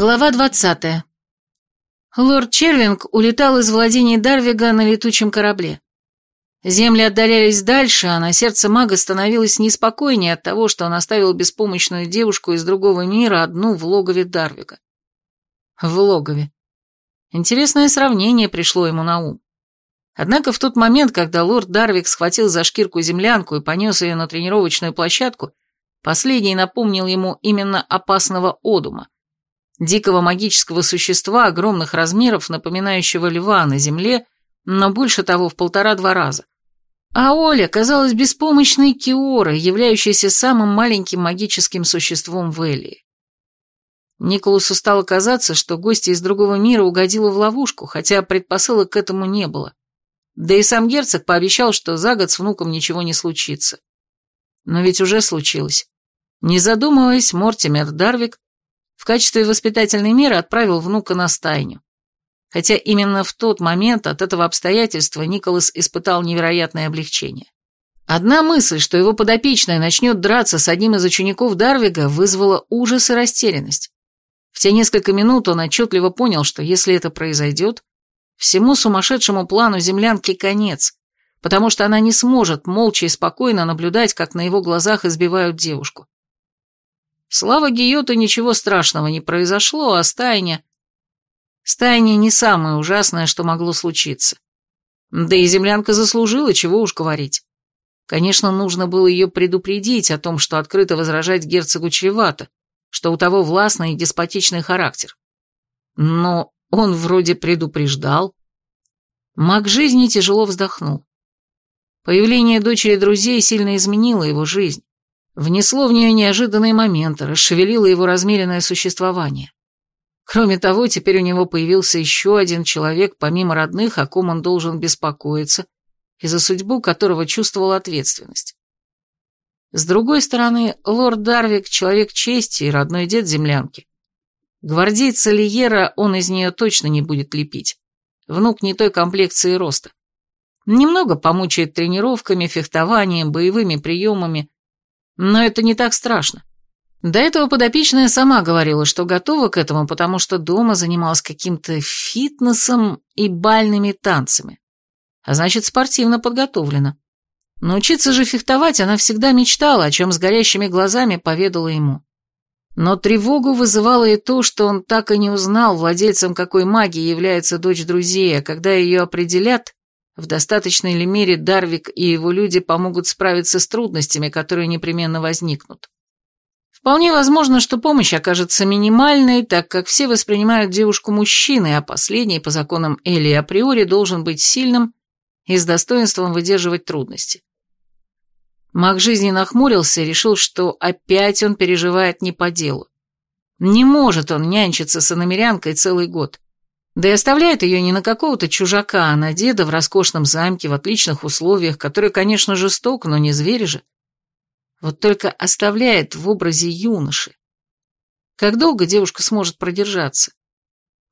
Глава 20. Лорд Червинг улетал из владений Дарвига на летучем корабле. Земли отдалялись дальше, а на сердце мага становилось неспокойнее от того, что он оставил беспомощную девушку из другого мира одну в логове Дарвига. В логове. Интересное сравнение пришло ему на ум. Однако в тот момент, когда лорд Дарвик схватил за шкирку землянку и понес ее на тренировочную площадку, последний напомнил ему именно опасного Одума, дикого магического существа огромных размеров, напоминающего льва на земле, но больше того в полтора-два раза. А Оля казалась беспомощной Киорой, являющейся самым маленьким магическим существом в Элии. Николасу стало казаться, что гостья из другого мира угодила в ловушку, хотя предпосылок к этому не было. Да и сам герцог пообещал, что за год с внуком ничего не случится. Но ведь уже случилось. Не задумываясь, Мортимер Дарвик в качестве воспитательной меры отправил внука на стайню. Хотя именно в тот момент от этого обстоятельства Николас испытал невероятное облегчение. Одна мысль, что его подопечная начнет драться с одним из учеников Дарвига, вызвала ужас и растерянность. В те несколько минут он отчетливо понял, что если это произойдет, Всему сумасшедшему плану землянки конец, потому что она не сможет молча и спокойно наблюдать, как на его глазах избивают девушку. Слава Гиоту ничего страшного не произошло, а стайня... Стайня не самое ужасное, что могло случиться. Да и землянка заслужила, чего уж говорить. Конечно, нужно было ее предупредить о том, что открыто возражать герцогу чревато, что у того властный и деспотичный характер. Но он вроде предупреждал. Маг жизни тяжело вздохнул. Появление дочери друзей сильно изменило его жизнь. Внесло в нее неожиданные моменты, расшевелило его размеренное существование. Кроме того, теперь у него появился еще один человек, помимо родных, о ком он должен беспокоиться, и за судьбу которого чувствовал ответственность. С другой стороны, лорд Дарвик — человек чести и родной дед землянки. Гвардейца Лиера он из нее точно не будет лепить. Внук не той комплекции роста. Немного помучает тренировками, фехтованием, боевыми приемами, но это не так страшно. До этого подопечная сама говорила, что готова к этому, потому что дома занималась каким-то фитнесом и бальными танцами. А значит, спортивно подготовлена. Научиться же фехтовать она всегда мечтала, о чем с горящими глазами поведала ему. Но тревогу вызывало и то, что он так и не узнал, владельцем какой магии является дочь друзей, а когда ее определят, в достаточной ли мере Дарвик и его люди помогут справиться с трудностями, которые непременно возникнут. Вполне возможно, что помощь окажется минимальной, так как все воспринимают девушку мужчиной, а последний, по законам Эли априори, должен быть сильным и с достоинством выдерживать трудности. Маг жизни нахмурился и решил, что опять он переживает не по делу. Не может он нянчиться с иномерянкой целый год. Да и оставляет ее не на какого-то чужака, а на деда в роскошном замке, в отличных условиях, который, конечно, жесток, но не зверь же. Вот только оставляет в образе юноши. Как долго девушка сможет продержаться?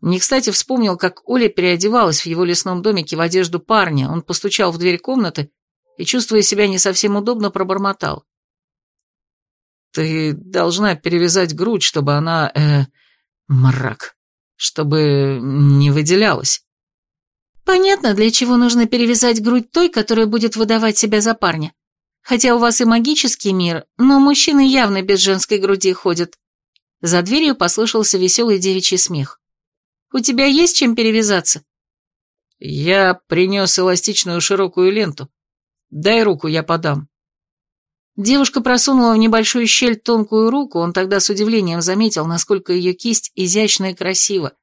Не кстати вспомнил, как Оля переодевалась в его лесном домике в одежду парня. Он постучал в дверь комнаты и, чувствуя себя не совсем удобно, пробормотал. «Ты должна перевязать грудь, чтобы она... э... мрак. Чтобы не выделялась». «Понятно, для чего нужно перевязать грудь той, которая будет выдавать себя за парня. Хотя у вас и магический мир, но мужчины явно без женской груди ходят». За дверью послышался веселый девичий смех. «У тебя есть чем перевязаться?» «Я принес эластичную широкую ленту. Дай руку, я подам». Девушка просунула в небольшую щель тонкую руку, он тогда с удивлением заметил, насколько ее кисть изящна и красива,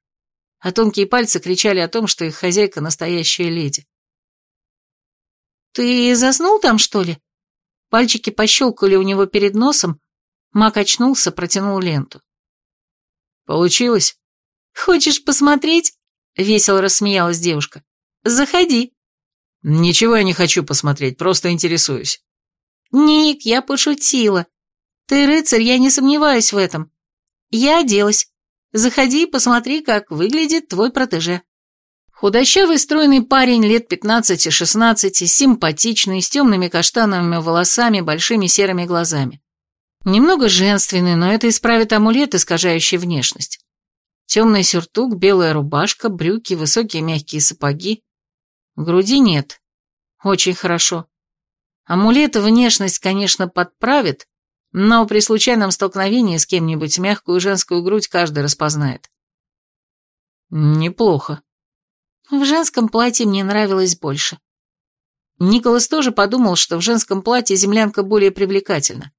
а тонкие пальцы кричали о том, что их хозяйка настоящая леди. «Ты заснул там, что ли?» Пальчики пощелкали у него перед носом, Мак очнулся, протянул ленту. «Получилось?» «Хочешь посмотреть?» — весело рассмеялась девушка. «Заходи». «Ничего я не хочу посмотреть, просто интересуюсь». «Ник, я пошутила. Ты рыцарь, я не сомневаюсь в этом. Я оделась. Заходи и посмотри, как выглядит твой протеже». Худощавый стройный парень лет 15-16, симпатичный, с темными каштановыми волосами, большими серыми глазами. Немного женственный, но это исправит амулет, искажающий внешность. Темный сюртук, белая рубашка, брюки, высокие мягкие сапоги. Груди нет. Очень хорошо. Амулет внешность, конечно, подправит, но при случайном столкновении с кем-нибудь мягкую женскую грудь каждый распознает. Неплохо. В женском платье мне нравилось больше. Николас тоже подумал, что в женском платье землянка более привлекательна.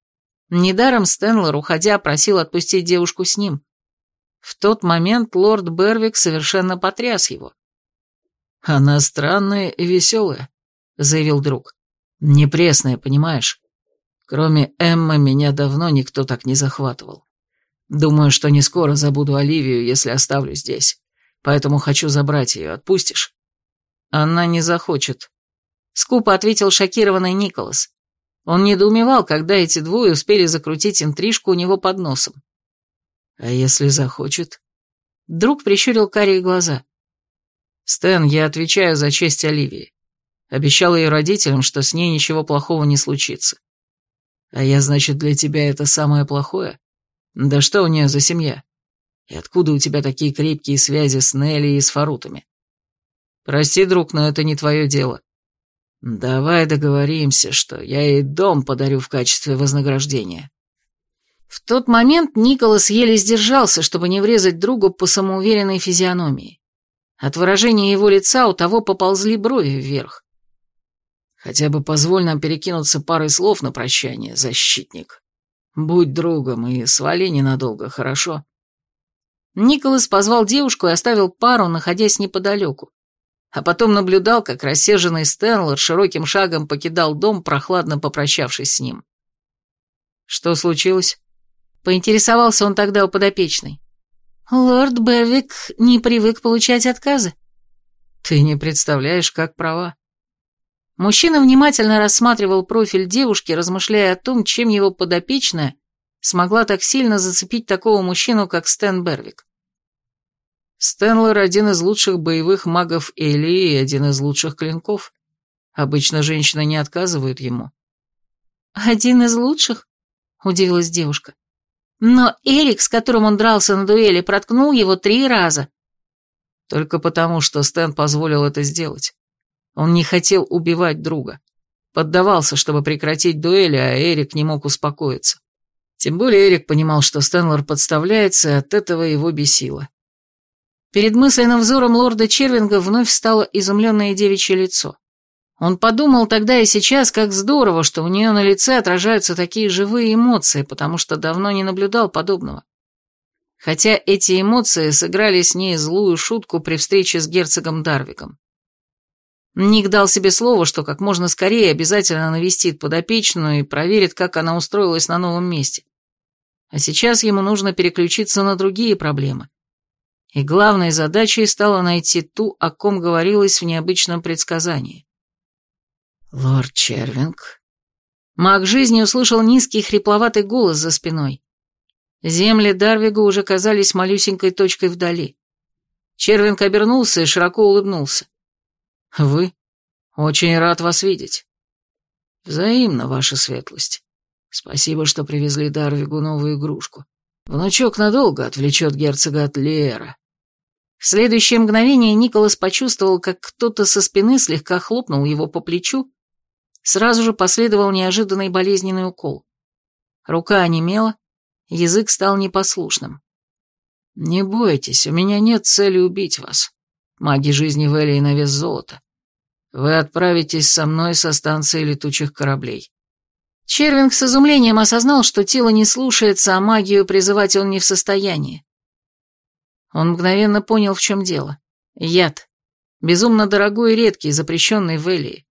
Недаром Стэнлор, уходя, просил отпустить девушку с ним. В тот момент лорд Бервик совершенно потряс его. «Она странная и веселая», — заявил друг. «Непресная, понимаешь? Кроме Эммы, меня давно никто так не захватывал. Думаю, что не скоро забуду Оливию, если оставлю здесь. Поэтому хочу забрать ее. Отпустишь?» «Она не захочет», — скупо ответил шокированный Николас. Он недоумевал, когда эти двое успели закрутить интрижку у него под носом. «А если захочет?» Друг прищурил карие глаза. «Стэн, я отвечаю за честь Оливии. Обещал ее родителям, что с ней ничего плохого не случится. А я, значит, для тебя это самое плохое? Да что у нее за семья? И откуда у тебя такие крепкие связи с Нелли и с Фарутами? Прости, друг, но это не твое дело. Давай договоримся, что я ей дом подарю в качестве вознаграждения. В тот момент Николас еле сдержался, чтобы не врезать другу по самоуверенной физиономии. От выражения его лица у того поползли брови вверх. Хотя бы позволь нам перекинуться парой слов на прощание, защитник. Будь другом и свали ненадолго, хорошо?» Николас позвал девушку и оставил пару, находясь неподалеку. А потом наблюдал, как рассерженный Стэнлор широким шагом покидал дом, прохладно попрощавшись с ним. «Что случилось?» Поинтересовался он тогда у подопечной. «Лорд Бервик не привык получать отказы». «Ты не представляешь, как права. Мужчина внимательно рассматривал профиль девушки, размышляя о том, чем его подопечная смогла так сильно зацепить такого мужчину, как Стэн Бервик. Стэнлер один из лучших боевых магов Эли и один из лучших клинков. Обычно женщины не отказывают ему. «Один из лучших?» — удивилась девушка. «Но Эрик, с которым он дрался на дуэли, проткнул его три раза». Только потому, что Стэн позволил это сделать. Он не хотел убивать друга. Поддавался, чтобы прекратить дуэли, а Эрик не мог успокоиться. Тем более Эрик понимал, что Стэнлор подставляется, и от этого его бесило. Перед мысленным взором лорда Червинга вновь стало изумленное девичье лицо. Он подумал тогда и сейчас, как здорово, что у нее на лице отражаются такие живые эмоции, потому что давно не наблюдал подобного. Хотя эти эмоции сыграли с ней злую шутку при встрече с герцогом Дарвиком. Ник дал себе слово, что как можно скорее обязательно навестит подопечную и проверит, как она устроилась на новом месте. А сейчас ему нужно переключиться на другие проблемы. И главной задачей стало найти ту, о ком говорилось в необычном предсказании. «Лорд Червинг...» Маг жизни услышал низкий хрипловатый голос за спиной. Земли Дарвига уже казались малюсенькой точкой вдали. Червинг обернулся и широко улыбнулся. «Вы? Очень рад вас видеть». «Взаимно, ваша светлость. Спасибо, что привезли Дарвигу новую игрушку. Внучок надолго отвлечет герцога от Леера». В следующее мгновение Николас почувствовал, как кто-то со спины слегка хлопнул его по плечу. Сразу же последовал неожиданный болезненный укол. Рука онемела, язык стал непослушным. «Не бойтесь, у меня нет цели убить вас. Маги жизни Вэлли на вес золота. Вы отправитесь со мной со станции летучих кораблей». Червинг с изумлением осознал, что тело не слушается, а магию призывать он не в состоянии. Он мгновенно понял, в чем дело. Яд. Безумно дорогой и редкий, запрещенный в Элии.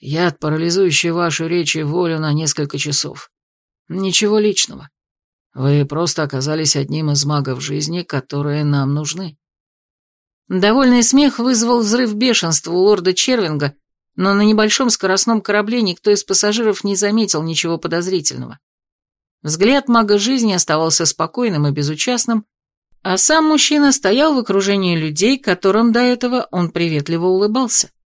Яд, парализующий вашу речь и волю на несколько часов. Ничего личного. Вы просто оказались одним из магов жизни, которые нам нужны. Довольный смех вызвал взрыв бешенства у лорда Червинга, но на небольшом скоростном корабле никто из пассажиров не заметил ничего подозрительного. Взгляд мага жизни оставался спокойным и безучастным, а сам мужчина стоял в окружении людей, которым до этого он приветливо улыбался.